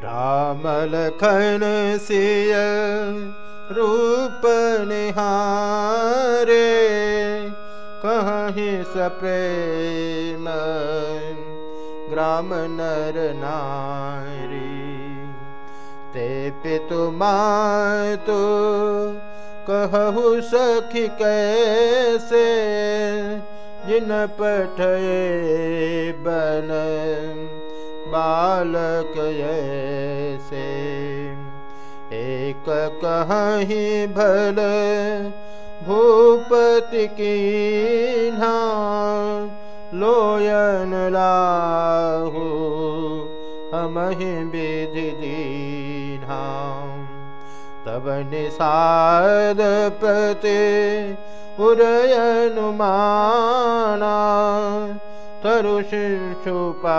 राम लखन सिय रूप निहारे, कहीं सप्रेम ग्राम नर नारी। ते पितु मातु कहु सखी कैसे, जिन पठे बन बालक ऐसे। एक कहीं भल भूपति की लोयन लाहू हम विधि तब निषाद पते उरयनुमाना शिशुपा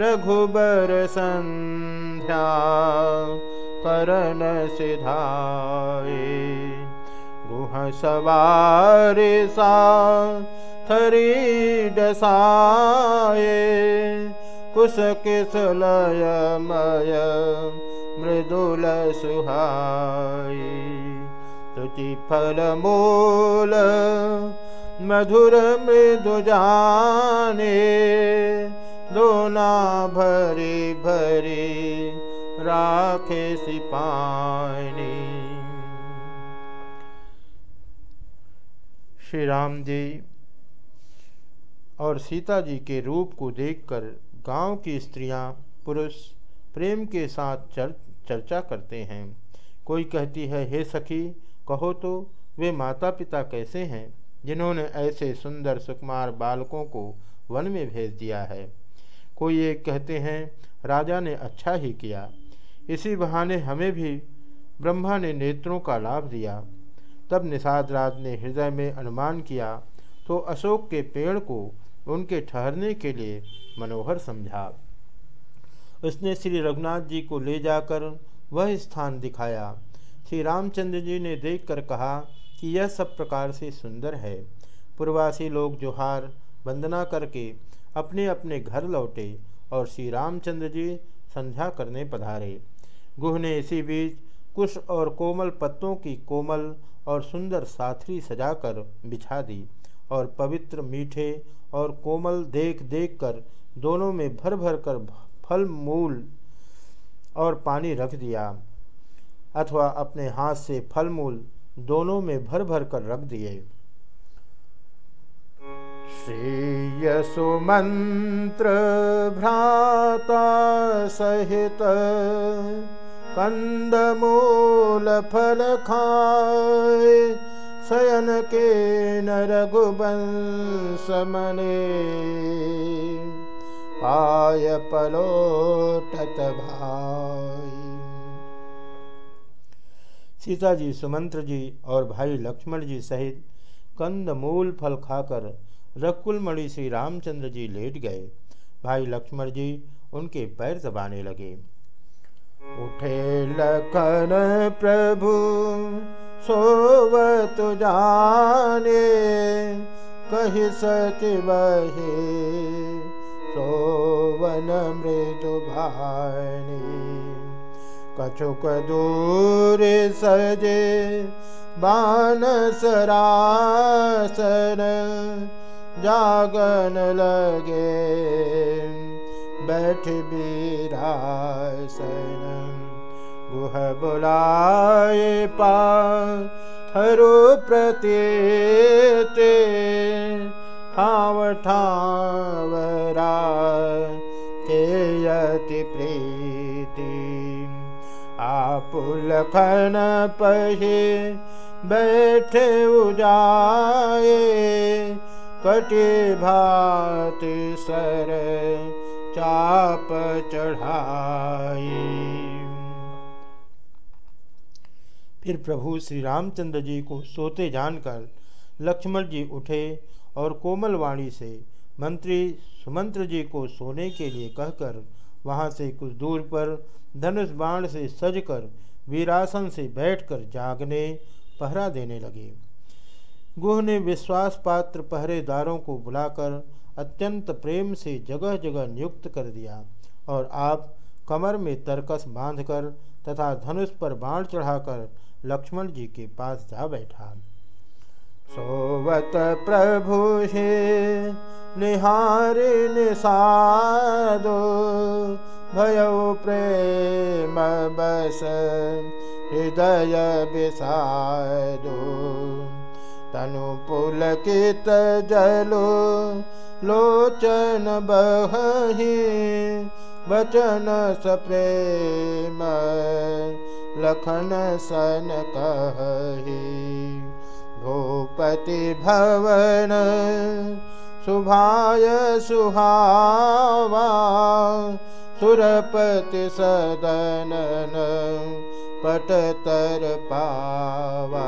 रघुबर करन सिधाए गुह सवार सा थरी डसाए कुश किस लय मय मृदुल सुहाई तुचि फल मूल मधुर मृदु जाने दोना भरी भरी राखे सिपानी श्री राम जी और सीता जी के रूप को देखकर गाँव की स्त्रियाँ पुरुष प्रेम के साथ चर, चर्चा करते हैं। कोई कहती है हे सखी कहो तो वे माता पिता कैसे हैं जिन्होंने ऐसे सुंदर सुकुमार बालकों को वन में भेज दिया है? कोई एक कहते हैं, राजा ने अच्छा ही किया। इसी बहाने हमें भी ब्रह्मा ने नेत्रों का लाभ दिया। तब निषाद राज ने हृदय में अनुमान किया तो अशोक के पेड़ को उनके ठहरने के लिए मनोहर समझा। उसने श्री रघुनाथ जी को ले जाकर वह स्थान दिखाया। श्री रामचंद्र जी ने देखकर कहा कि यह सब प्रकार से सुंदर है। पूर्वासी लोग जोहार वंदना करके अपने अपने घर लौटे और श्री रामचंद्र जी संध्या करने पधारे। गुह ने इसी बीच कुश और कोमल पत्तों की कोमल और सुंदर साथरी सजाकर बिछा दी और पवित्र मीठे और कोमल देख देख कर दोनों में भर भर कर फल, मूल और पानी रख दिया अथवा अपने हाथ से फल, मूल दोनों में भर भर कर रख दिए। श्री सुमंत्र भ्राता सहित कंद मूल फल खाए शयन के नरघुबंस मने आय पलोटत भाई सीता जी सुमंत्र जी और भाई लक्ष्मण जी सहित कंद मूल फल खाकर रकुलमणि श्री रामचंद्र जी लेट गए। भाई लक्ष्मण जी उनके पैर दबाने लगे। उठे लखन प्रभु, सोवत जाने, कही सच बहे, सोवन मृदु भानी। कछुक दूर सजे बानसरासन जागन लगे। बैठ बीरासन गुह बुलाए पा हरु प्रत्येते ठाव ठावरा के यति प्रीति। आपुलखन पहे बैठे उजाए। कटे भात सर चाप चढ़ाए। फिर प्रभु श्री रामचंद्र जी को सोते जानकर लक्ष्मण जी उठे और कोमल वाणी से मंत्री सुमंत्र जी को सोने के लिए कहकर वहाँ से कुछ दूर पर धनुष बाण से सजकर वीरासन से बैठकर जागने, पहरा देने लगे। गुह ने विश्वास पात्र पहरेदारों को बुलाकर अत्यंत प्रेम से जगह जगह नियुक्त कर दिया और आप कमर में तरकस बांधकर तथा धनुष पर बाण चढ़ाकर लक्ष्मण जी के पास जा बैठा। सोवत प्रभु हे, निहारे निषादो, भयो प्रेम बस हृदय विषादो। तनु पुलकित जलो लोचन बही बचन सप्रेम लखन सन कही भूपति भवन सुभाय सुहावा सुरपति सदनन पटतर पावा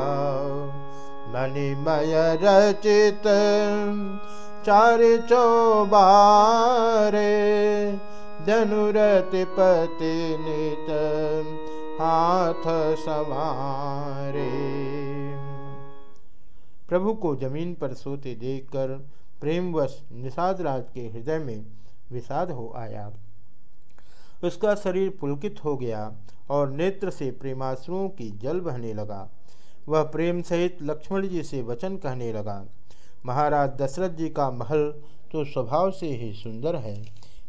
मणिमय रचित, चार चौबारे धनुरति पति नित, हाथ सवारे प्रभु को ज़मीन पर सोते देखकर प्रेमवश निषाद राज के हृदय में विषाद हो आया। उसका शरीर पुलकित हो गया और नेत्र से प्रेमाश्रुओं की जल बहने लगा। वह प्रेम सहित लक्ष्मण जी से वचन कहने लगा, महाराज, दशरथ जी का महल तो स्वभाव से ही सुंदर है।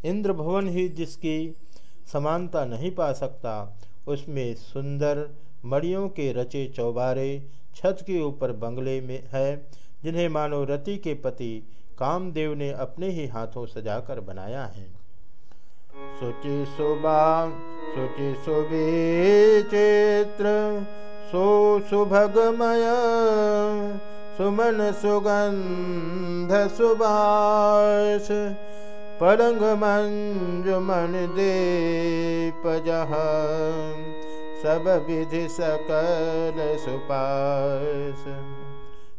इंद्र भवन ही जिसकी समानता नहीं पा सकता, उसमें सुंदर मड़ियों के रचे चौबारे छत के ऊपर बंगले में है, जिन्हें मानो रति के पति कामदेव ने अपने ही हाथों सजाकर बनाया है। सुचि सुबा सुचि चित्र सो सुभगमय, सुमन सुगंध सुबास पलंग मंजुमन दीप जहा सब विधि सकल सुपास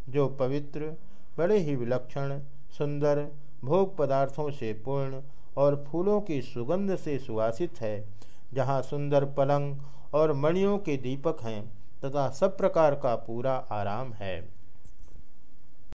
जो पवित्र, बड़े ही विलक्षण, सुंदर, भोग पदार्थों से पूर्ण और फूलों की सुगंध से सुवासित है, जहाँ सुंदर पलंग और मणियों के दीपक हैं। तथा सब प्रकार का पूरा आराम है।